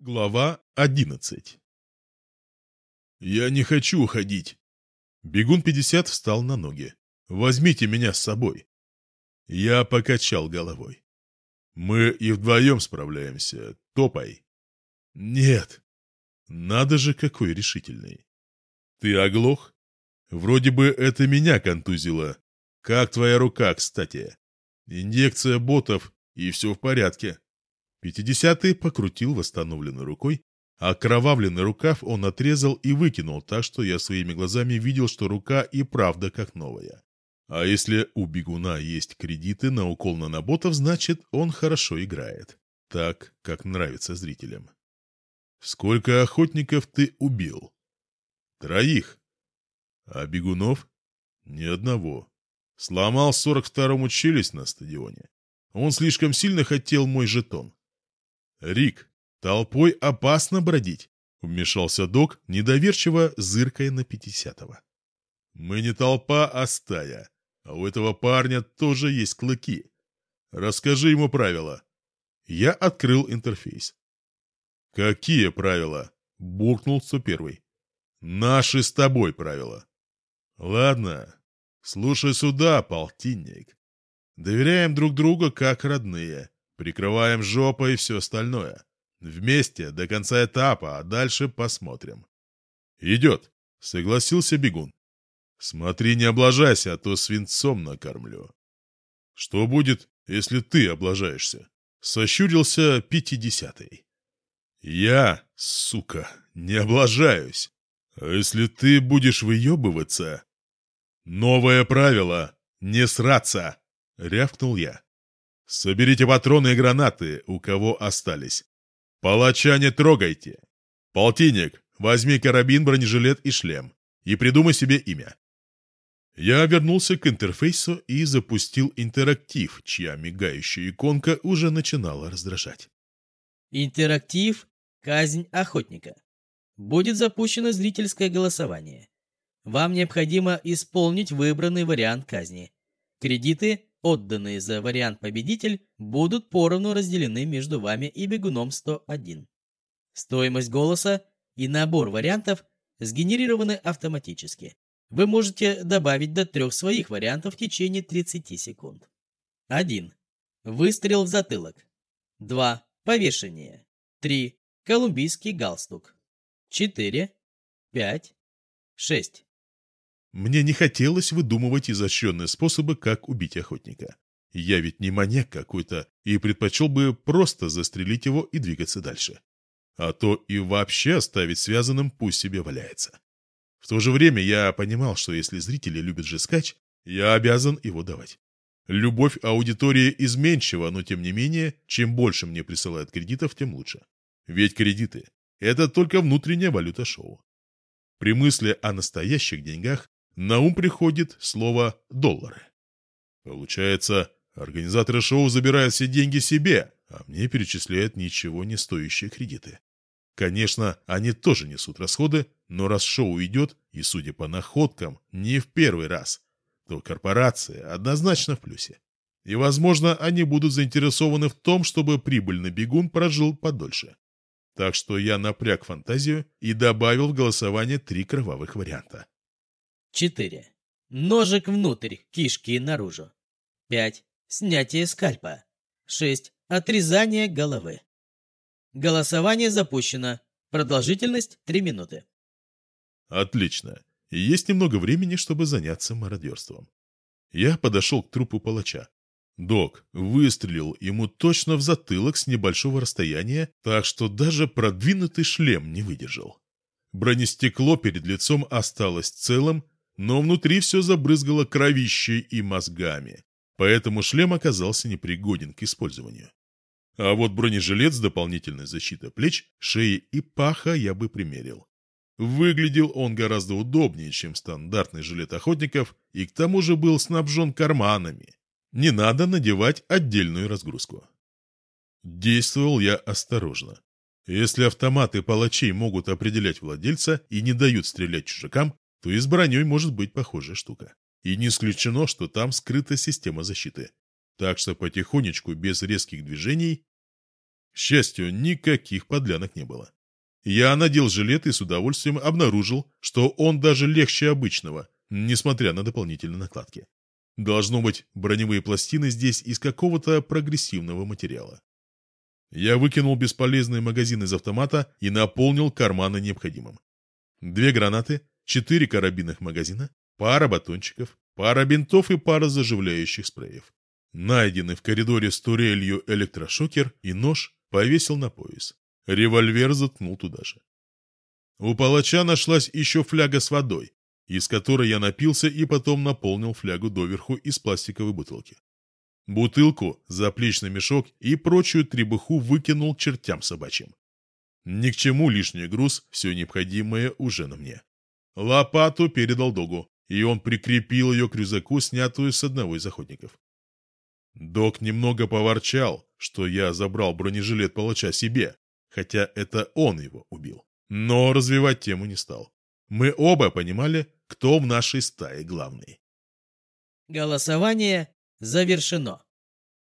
Глава одиннадцать «Я не хочу уходить!» Бегун 50 встал на ноги. «Возьмите меня с собой!» Я покачал головой. «Мы и вдвоем справляемся. Топай!» «Нет!» «Надо же, какой решительный!» «Ты оглох? Вроде бы это меня контузило. Как твоя рука, кстати?» «Инъекция ботов, и все в порядке». Пятидесятый покрутил восстановленной рукой, а кровавленный рукав он отрезал и выкинул так, что я своими глазами видел, что рука и правда как новая. А если у бегуна есть кредиты на укол наноботов, значит, он хорошо играет. Так, как нравится зрителям. Сколько охотников ты убил? Троих. А бегунов? Ни одного. Сломал сорок второму челюсть на стадионе. Он слишком сильно хотел мой жетон. Рик, толпой опасно бродить, вмешался док, недоверчиво зыркая на пятидесятого. Мы не толпа, а стая. А у этого парня тоже есть клыки. Расскажи ему правила. Я открыл интерфейс. «Какие правила?» — буркнул первый. «Наши с тобой правила». «Ладно, слушай сюда, полтинник. Доверяем друг другу как родные, прикрываем жопой и все остальное. Вместе до конца этапа, а дальше посмотрим». «Идет», — согласился бегун. Смотри, не облажайся, а то свинцом накормлю. Что будет, если ты облажаешься? Сощурился пятидесятый. Я, сука, не облажаюсь. А если ты будешь выебываться? Новое правило — не сраться, рявкнул я. Соберите патроны и гранаты, у кого остались. Палача не трогайте. Полтинник, возьми карабин, бронежилет и шлем. И придумай себе имя. Я вернулся к интерфейсу и запустил интерактив, чья мигающая иконка уже начинала раздражать. Интерактив «Казнь охотника». Будет запущено зрительское голосование. Вам необходимо исполнить выбранный вариант казни. Кредиты, отданные за вариант «Победитель», будут поровну разделены между вами и бегуном 101. Стоимость голоса и набор вариантов сгенерированы автоматически. Вы можете добавить до трех своих вариантов в течение 30 секунд. 1. Выстрел в затылок. 2. Повешение. 3. Колумбийский галстук. 4. 5. 6. Мне не хотелось выдумывать изощренные способы, как убить охотника. Я ведь не маньяк какой-то и предпочел бы просто застрелить его и двигаться дальше. А то и вообще оставить связанным, пусть себе валяется. В то же время я понимал, что если зрители любят жескач, я обязан его давать. Любовь аудитории изменчива, но тем не менее, чем больше мне присылают кредитов, тем лучше. Ведь кредиты – это только внутренняя валюта шоу. При мысли о настоящих деньгах на ум приходит слово «доллары». Получается, организаторы шоу забирают все деньги себе, а мне перечисляют ничего не стоящие кредиты. Конечно, они тоже несут расходы, но раз шоу идет, и, судя по находкам, не в первый раз, то корпорация однозначно в плюсе. И, возможно, они будут заинтересованы в том, чтобы прибыльный бегун прожил подольше. Так что я напряг фантазию и добавил в голосование три кровавых варианта. 4. Ножик внутрь, кишки наружу. 5. Снятие скальпа. 6. Отрезание головы. Голосование запущено. Продолжительность 3 минуты. Отлично. есть немного времени, чтобы заняться мародерством. Я подошел к трупу палача. Док выстрелил ему точно в затылок с небольшого расстояния, так что даже продвинутый шлем не выдержал. Бронестекло перед лицом осталось целым, но внутри все забрызгало кровищей и мозгами, поэтому шлем оказался непригоден к использованию. А вот бронежилет с дополнительной защитой плеч, шеи и паха я бы примерил. Выглядел он гораздо удобнее, чем стандартный жилет охотников, и к тому же был снабжен карманами. Не надо надевать отдельную разгрузку. Действовал я осторожно. Если автоматы палачей могут определять владельца и не дают стрелять чужакам, то и с броней может быть похожая штука. И не исключено, что там скрыта система защиты. Так что потихонечку, без резких движений, счастью, никаких подлянок не было. Я надел жилет и с удовольствием обнаружил, что он даже легче обычного, несмотря на дополнительные накладки. Должно быть, броневые пластины здесь из какого-то прогрессивного материала. Я выкинул бесполезный магазин из автомата и наполнил карманы необходимым. Две гранаты, четыре карабинных магазина, пара батончиков, пара бинтов и пара заживляющих спреев. Найденный в коридоре с турелью электрошокер и нож повесил на пояс. Револьвер заткнул туда же. У палача нашлась еще фляга с водой, из которой я напился и потом наполнил флягу доверху из пластиковой бутылки. Бутылку, заплечный мешок и прочую требуху выкинул чертям собачьим. Ни к чему лишний груз, все необходимое уже на мне. Лопату передал Догу, и он прикрепил ее к рюкзаку, снятую с одного из охотников. Док немного поворчал, что я забрал бронежилет палача себе, хотя это он его убил. Но развивать тему не стал. Мы оба понимали, кто в нашей стае главный. Голосование завершено.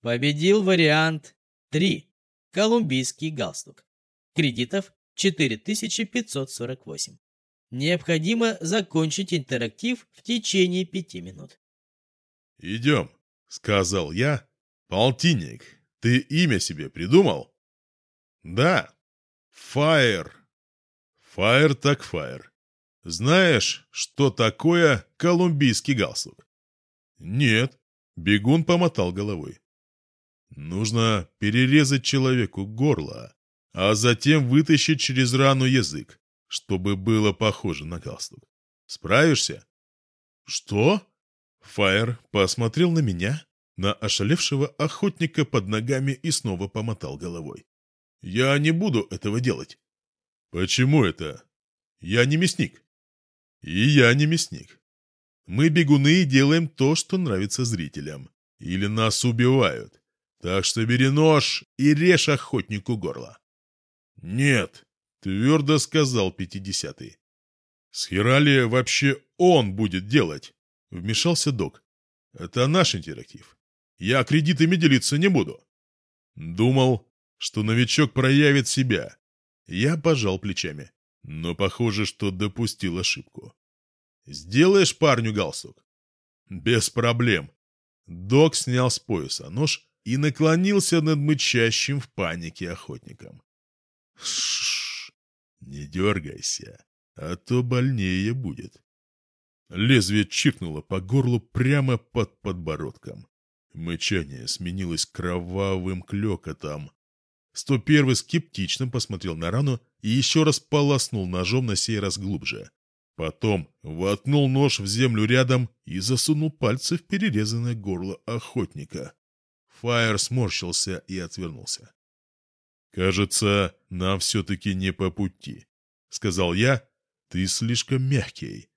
Победил вариант 3. Колумбийский галстук. Кредитов 4548. Необходимо закончить интерактив в течение пяти минут. «Идем», — сказал я. «Полтинник, ты имя себе придумал?» «Да. Фаер. Фаер так фаер. Знаешь, что такое колумбийский галстук?» «Нет», — бегун помотал головой. «Нужно перерезать человеку горло, а затем вытащить через рану язык чтобы было похоже на галстук. Справишься? Что? Фаер посмотрел на меня, на ошалевшего охотника под ногами и снова помотал головой. Я не буду этого делать. Почему это? Я не мясник. И я не мясник. Мы бегуны делаем то, что нравится зрителям. Или нас убивают. Так что бери нож и режь охотнику горло. Нет, Твердо сказал пятидесятый. С Хирали вообще он будет делать, вмешался док. Это наш интерактив. Я кредитами делиться не буду. Думал, что новичок проявит себя. Я пожал плечами, но похоже, что допустил ошибку. Сделаешь парню галстук? Без проблем. Док снял с пояса нож и наклонился над мычащим в панике охотником. «Не дергайся, а то больнее будет». Лезвие чиркнуло по горлу прямо под подбородком. Мычание сменилось кровавым клёкотом. 101 скептично посмотрел на рану и еще раз полоснул ножом на сей раз глубже. Потом воткнул нож в землю рядом и засунул пальцы в перерезанное горло охотника. Фаер сморщился и отвернулся. «Кажется, нам все-таки не по пути», — сказал я. «Ты слишком мягкий».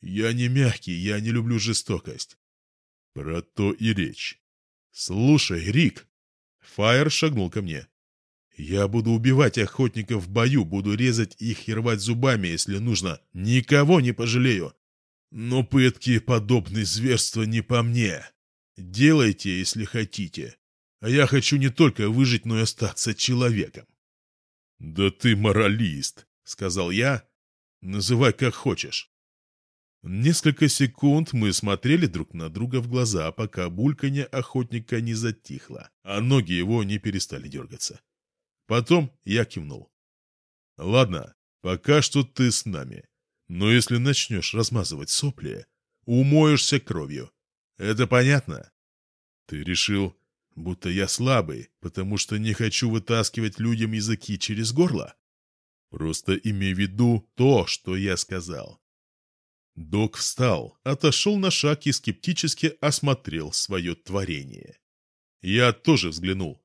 «Я не мягкий, я не люблю жестокость». «Про то и речь». «Слушай, Рик!» Фаер шагнул ко мне. «Я буду убивать охотников в бою, буду резать их и рвать зубами, если нужно. Никого не пожалею. Но пытки подобные зверства не по мне. Делайте, если хотите. А я хочу не только выжить, но и остаться человеком. «Да ты моралист», — сказал я. «Называй как хочешь». Несколько секунд мы смотрели друг на друга в глаза, пока бульканье охотника не затихло, а ноги его не перестали дергаться. Потом я кивнул. «Ладно, пока что ты с нами. Но если начнешь размазывать сопли, умоешься кровью. Это понятно?» «Ты решил, будто я слабый, потому что не хочу вытаскивать людям языки через горло. Просто имей в виду то, что я сказал. Док встал, отошел на шаг и скептически осмотрел свое творение. Я тоже взглянул.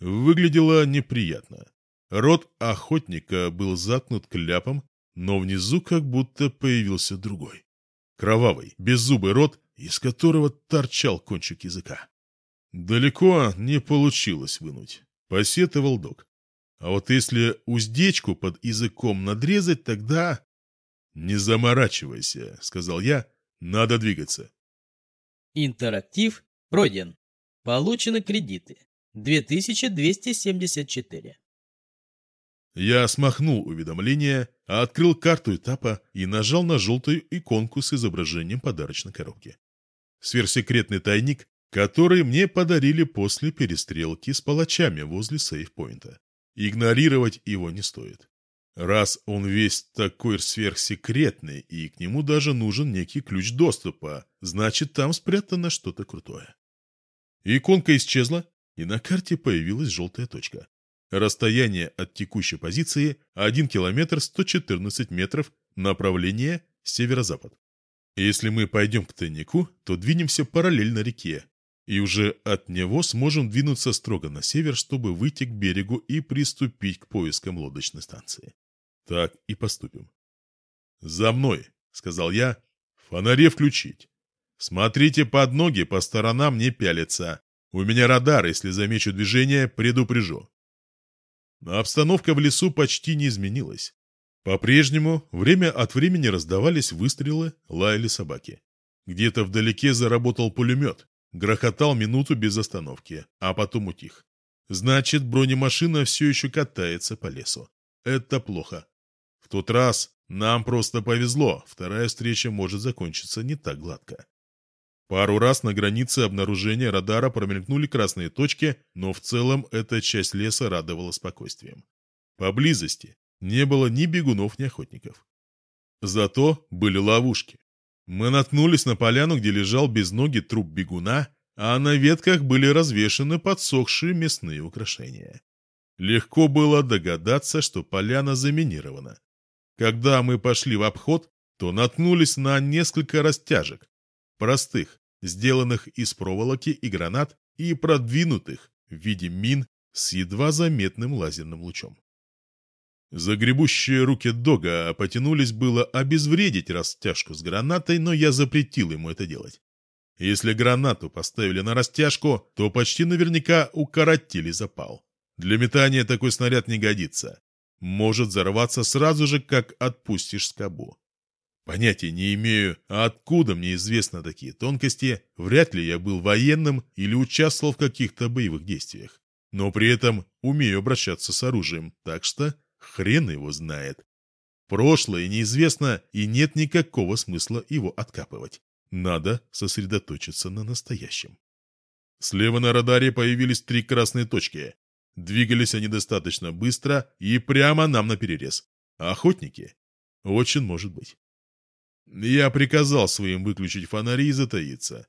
Выглядело неприятно. Рот охотника был заткнут кляпом, но внизу как будто появился другой. Кровавый, беззубый рот, из которого торчал кончик языка. Далеко не получилось вынуть, посетовал док. А вот если уздечку под языком надрезать, тогда... Не заморачивайся, сказал я, надо двигаться. Интерактив пройден. Получены кредиты. 2274. Я смахнул уведомление, открыл карту этапа и нажал на желтую иконку с изображением подарочной коробки. Сверхсекретный тайник, который мне подарили после перестрелки с палачами возле сейфпоинта. Игнорировать его не стоит. Раз он весь такой сверхсекретный, и к нему даже нужен некий ключ доступа, значит, там спрятано что-то крутое. Иконка исчезла, и на карте появилась желтая точка. Расстояние от текущей позиции 1 километр 114 метров, направление северо-запад. Если мы пойдем к тайнику, то двинемся параллельно реке, и уже от него сможем двинуться строго на север, чтобы выйти к берегу и приступить к поискам лодочной станции. Так и поступим. «За мной!» — сказал я. «Фонари включить. Смотрите под ноги, по сторонам не пялиться. У меня радар, если замечу движение, предупрежу». Но обстановка в лесу почти не изменилась. По-прежнему время от времени раздавались выстрелы, лаяли собаки. Где-то вдалеке заработал пулемет, грохотал минуту без остановки, а потом утих. Значит, бронемашина все еще катается по лесу. Это плохо. В тот раз нам просто повезло, вторая встреча может закончиться не так гладко. Пару раз на границе обнаружения радара промелькнули красные точки, но в целом эта часть леса радовала спокойствием. Поблизости не было ни бегунов, ни охотников. Зато были ловушки. Мы наткнулись на поляну, где лежал без ноги труп бегуна, а на ветках были развешаны подсохшие мясные украшения. Легко было догадаться, что поляна заминирована. Когда мы пошли в обход, то наткнулись на несколько растяжек, простых, сделанных из проволоки и гранат, и продвинутых в виде мин с едва заметным лазерным лучом. Загребущие руки Дога потянулись было обезвредить растяжку с гранатой, но я запретил ему это делать. Если гранату поставили на растяжку, то почти наверняка укоротили запал. Для метания такой снаряд не годится. Может взорваться сразу же, как отпустишь скобу. Понятия не имею, откуда мне известны такие тонкости, вряд ли я был военным или участвовал в каких-то боевых действиях. Но при этом умею обращаться с оружием, так что хрен его знает. Прошлое неизвестно, и нет никакого смысла его откапывать. Надо сосредоточиться на настоящем. Слева на радаре появились три красные точки. Двигались они достаточно быстро и прямо нам на перерез. охотники? Очень может быть. Я приказал своим выключить фонари и затаиться.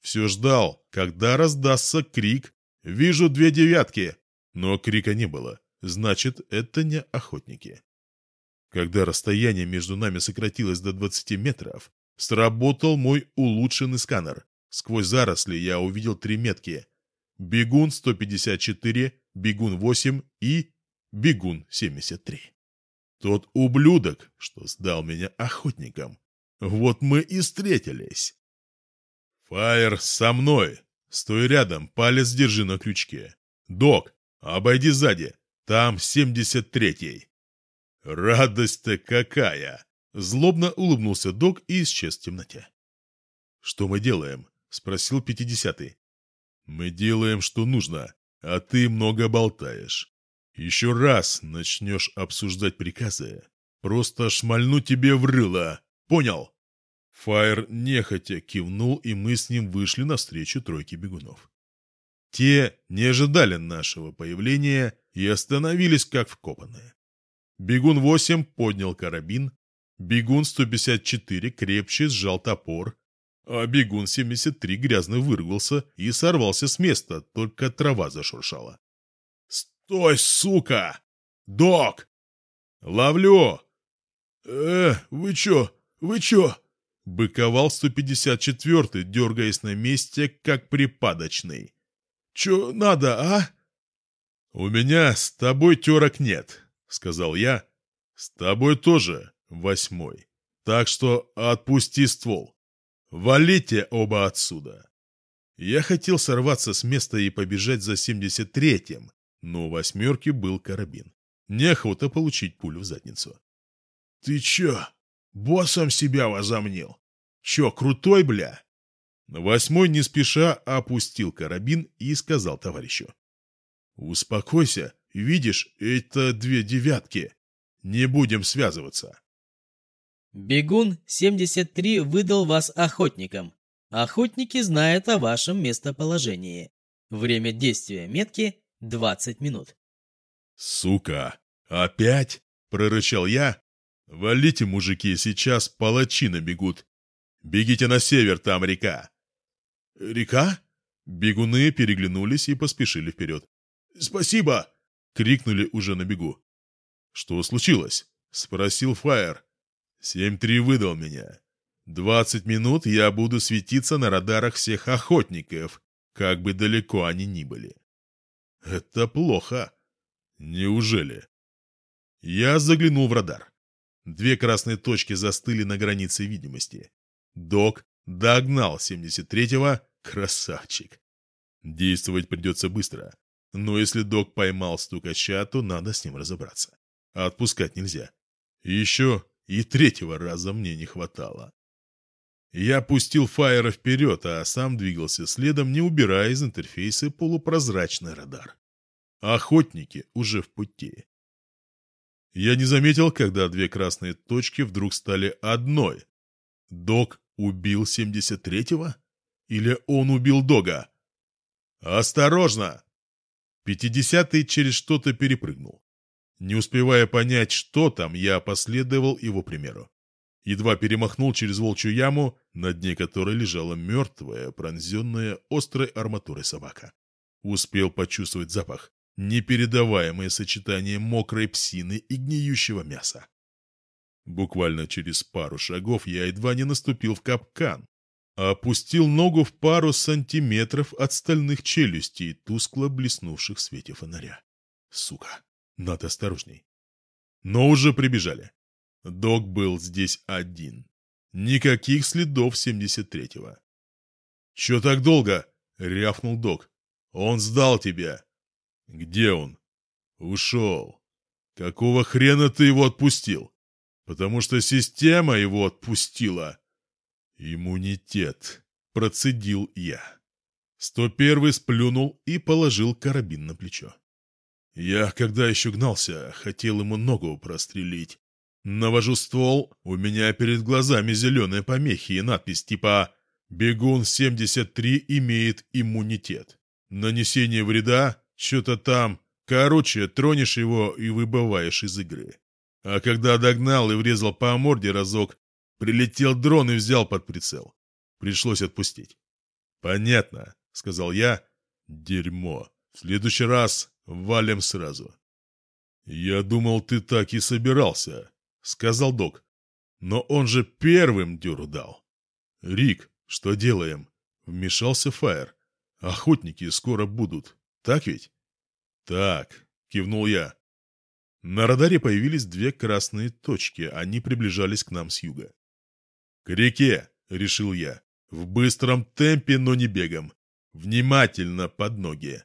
Все ждал, когда раздастся крик «Вижу две девятки!» Но крика не было. Значит, это не охотники. Когда расстояние между нами сократилось до 20 метров, сработал мой улучшенный сканер. Сквозь заросли я увидел три метки. Бегун 154, Бегун 8 и Бегун 73. Тот ублюдок, что сдал меня охотникам, вот мы и встретились. Фаер со мной. Стой рядом, палец держи на крючке. Док, обойди сзади. Там семьдесят третий. Радость-то какая! Злобно улыбнулся док и исчез в темноте. «Что мы делаем?» — спросил пятидесятый. «Мы делаем, что нужно, а ты много болтаешь. Еще раз начнешь обсуждать приказы, просто шмальну тебе в рыло, Понял?» Фаер нехотя кивнул, и мы с ним вышли навстречу тройке бегунов. Те не ожидали нашего появления и остановились как вкопанные. Бегун 8 поднял карабин, бегун 154 крепче сжал топор, а бегун 73 грязно выругался и сорвался с места, только трава зашуршала. «Стой, сука! Док!» «Ловлю!» «Э, вы чё? Вы чё?» Быковал 154-й, дергаясь на месте, как припадочный. «Чё надо, а?» «У меня с тобой терок нет», — сказал я. «С тобой тоже, восьмой. Так что отпусти ствол. Валите оба отсюда». Я хотел сорваться с места и побежать за 73-м, но у восьмерки был карабин. Неохота получить пулю в задницу. «Ты чё?» Боссом себя возомнил. Чё, крутой, бля? Восьмой не спеша опустил карабин и сказал товарищу. Успокойся, видишь, это две девятки. Не будем связываться. Бегун 73 выдал вас охотникам. Охотники знают о вашем местоположении. Время действия метки 20 минут. «Сука! Опять?» — прорычал я. «Валите, мужики, сейчас палачи набегут. Бегите на север, там река». «Река?» Бегуны переглянулись и поспешили вперед. «Спасибо!» — крикнули уже на бегу. «Что случилось?» — спросил Фаер. «Семь-три выдал меня. Двадцать минут я буду светиться на радарах всех охотников, как бы далеко они ни были». «Это плохо. Неужели?» Я заглянул в радар. Две красные точки застыли на границе видимости. Док догнал 73-го, красавчик. Действовать придется быстро. Но если док поймал стукача, то надо с ним разобраться. А отпускать нельзя. Еще и третьего раза мне не хватало. Я пустил Фаера вперед, а сам двигался следом, не убирая из интерфейса полупрозрачный радар. Охотники уже в пути. Я не заметил, когда две красные точки вдруг стали одной. Док убил 73-го? Или он убил Дога? «Осторожно!» Пятидесятый через что-то перепрыгнул. Не успевая понять, что там, я последовал его примеру. Едва перемахнул через волчью яму, на дне которой лежала мертвая, пронзенная острой арматурой собака. Успел почувствовать запах, непередаваемое сочетание мокрой псины и гниющего мяса. Буквально через пару шагов я едва не наступил в капкан, опустил ногу в пару сантиметров от стальных челюстей, тускло блеснувших в свете фонаря. Сука, надо осторожней. Но уже прибежали. Док был здесь один. Никаких следов 73-го. «Чё так долго?» — рявкнул док. «Он сдал тебя». «Где он?» «Ушел». «Какого хрена ты его отпустил?» «Потому что система его отпустила». «Иммунитет», — процедил я. 101-й сплюнул и положил карабин на плечо. Я, когда еще гнался, хотел ему ногу прострелить. Навожу ствол, у меня перед глазами зеленые помехи и надпись типа «Бегун-73 имеет иммунитет». Нанесение вреда, что-то там. Короче, тронешь его и выбываешь из игры. А когда догнал и врезал по морде разок, прилетел дрон и взял под прицел. Пришлось отпустить. «Понятно», — сказал я. «Дерьмо. В следующий раз валим сразу». «Я думал, ты так и собирался», — сказал док. «Но он же первым дюру дал». «Рик, что делаем?» — вмешался Фаер. «Охотники скоро будут, так ведь?» «Так», — кивнул я. На радаре появились две красные точки, они приближались к нам с юга. «К реке», — решил я, — «в быстром темпе, но не бегом. Внимательно под ноги».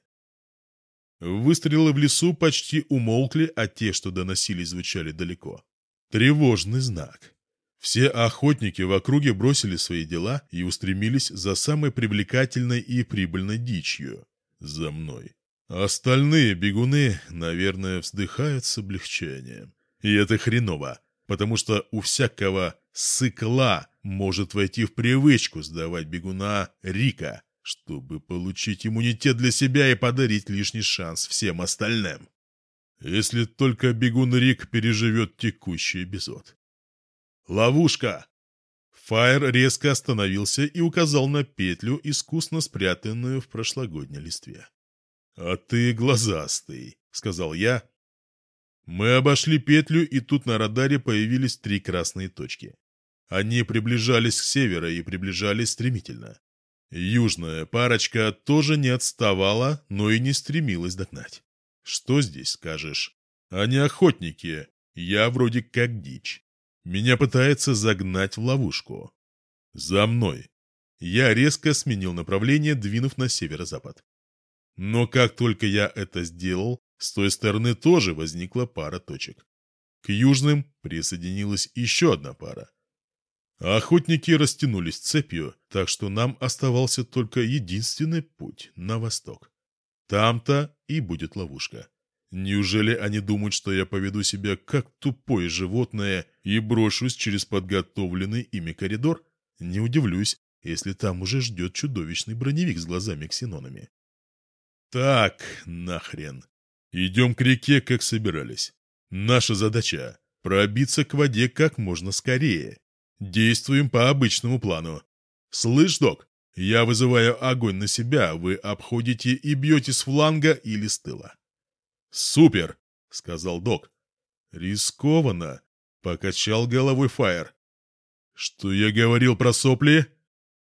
Выстрелы в лесу почти умолкли, а те, что доносились, звучали далеко. Тревожный знак. Все охотники в округе бросили свои дела и устремились за самой привлекательной и прибыльной дичью – за мной. Остальные бегуны, наверное, вздыхают с облегчением. И это хреново, потому что у всякого сыкла может войти в привычку сдавать бегуна Рика, чтобы получить иммунитет для себя и подарить лишний шанс всем остальным. Если только бегун Рик переживет текущий эпизод. Ловушка! Фаер резко остановился и указал на петлю, искусно спрятанную в прошлогодней листве. «А ты глазастый», — сказал я. Мы обошли петлю, и тут на радаре появились три красные точки. Они приближались к северу и приближались стремительно. Южная парочка тоже не отставала, но и не стремилась догнать. Что здесь скажешь? Они охотники, я вроде как дичь. Меня пытается загнать в ловушку. За мной. Я резко сменил направление, двинув на северо-запад. Но как только я это сделал, с той стороны тоже возникла пара точек. К южным присоединилась еще одна пара. Охотники растянулись цепью, так что нам оставался только единственный путь на восток. Там-то и будет ловушка. Неужели они думают, что я поведу себя как тупое животное и брошусь через подготовленный ими коридор? Не удивлюсь, если там уже ждет чудовищный броневик с глазами-ксенонами. Так, нахрен. Идем к реке, как собирались. Наша задача — пробиться к воде как можно скорее. Действуем по обычному плану. Слышь, док, я вызываю огонь на себя, вы обходите и бьете с фланга или с тыла. «Супер!» — сказал док. «Рискованно!» — покачал головой Фаер. «Что я говорил про сопли?»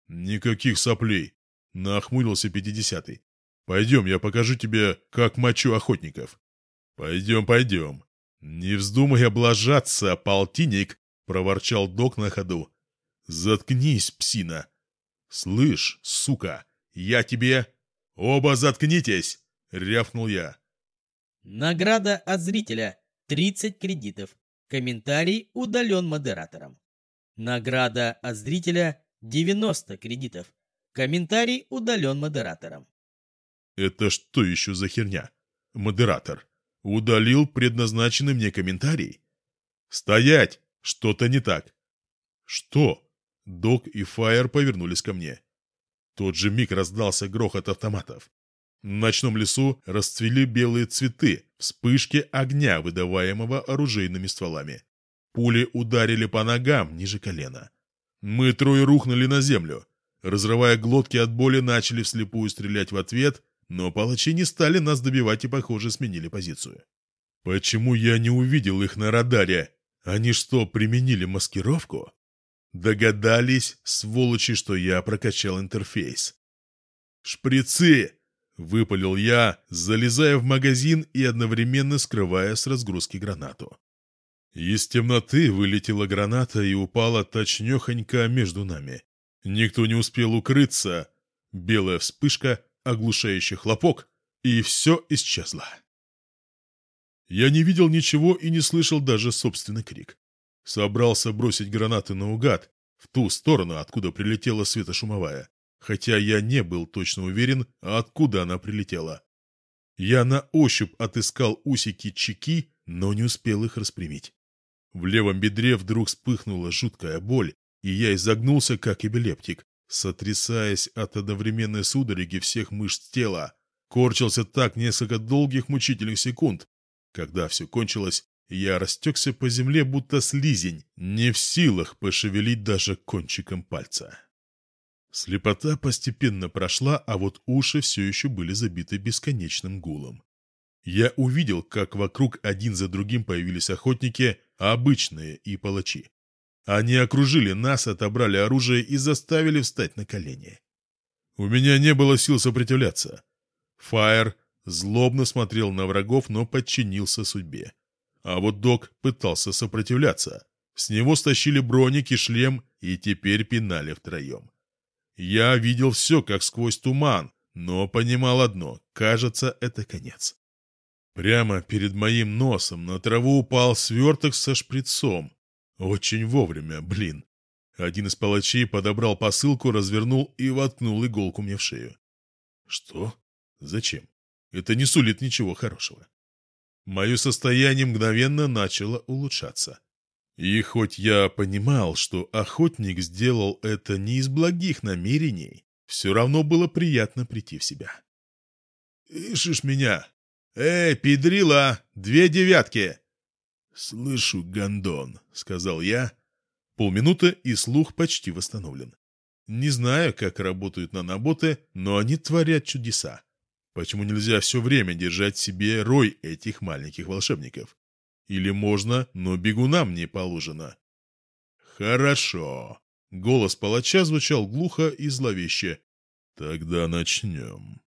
«Никаких соплей!» — нахмурился пятидесятый. «Пойдем, я покажу тебе, как мочу охотников». «Пойдем, пойдем». «Не вздумай облажаться, полтинник!» — проворчал док на ходу. «Заткнись, псина!» «Слышь, сука, я тебе...» «Оба заткнитесь!» — рявкнул я. Награда от зрителя – 30 кредитов. Комментарий удален модератором. Награда от зрителя – 90 кредитов. Комментарий удален модератором. Это что еще за херня? Модератор. Удалил предназначенный мне комментарий? Стоять! Что-то не так. Что? Док и Фаер повернулись ко мне. Тот же миг раздался грохот автоматов. В ночном лесу расцвели белые цветы, вспышки огня, выдаваемого оружейными стволами. Пули ударили по ногам ниже колена. Мы трое рухнули на землю. Разрывая глотки от боли, начали вслепую стрелять в ответ, но палачи не стали нас добивать и, похоже, сменили позицию. Почему я не увидел их на радаре? Они что, применили маскировку? Догадались, сволочи, что я прокачал интерфейс. «Шприцы!» — выпалил я, залезая в магазин и одновременно скрывая с разгрузки гранату. Из темноты вылетела граната и упала точнёхонько между нами. Никто не успел укрыться. Белая вспышка, оглушающий хлопок, и все исчезло. Я не видел ничего и не слышал даже собственный крик. Собрался бросить гранаты наугад, в ту сторону, откуда прилетела светошумовая хотя я не был точно уверен, откуда она прилетела. Я на ощупь отыскал усики чеки, но не успел их распрямить. В левом бедре вдруг вспыхнула жуткая боль, и я изогнулся, как эпилептик, сотрясаясь от одновременной судороги всех мышц тела. Корчился так несколько долгих мучительных секунд. Когда все кончилось, я растекся по земле, будто слизень, не в силах пошевелить даже кончиком пальца. Слепота постепенно прошла, а вот уши все еще были забиты бесконечным гулом. Я увидел, как вокруг один за другим появились охотники, обычные и палачи. Они окружили нас, отобрали оружие и заставили встать на колени. У меня не было сил сопротивляться. Фаер злобно смотрел на врагов, но подчинился судьбе. А вот Док пытался сопротивляться. С него стащили броник и шлем, и теперь пинали втроем. Я видел все, как сквозь туман, но понимал одно — кажется, это конец. Прямо перед моим носом на траву упал сверток со шприцом. Очень вовремя, блин. Один из палачей подобрал посылку, развернул и воткнул иголку мне в шею. Что? Зачем? Это не сулит ничего хорошего. Мое состояние мгновенно начало улучшаться. И хоть я понимал, что охотник сделал это не из благих намерений, все равно было приятно прийти в себя. «Ишишь меня! Эй, педрила, две девятки!» «Слышу, гондон», — сказал я. Полминуты, и слух почти восстановлен. Не знаю, как работают наноботы, но они творят чудеса. Почему нельзя все время держать себе рой этих маленьких волшебников? Или можно, но бегунам не положено. Хорошо. Голос палача звучал глухо и зловеще. Тогда начнем.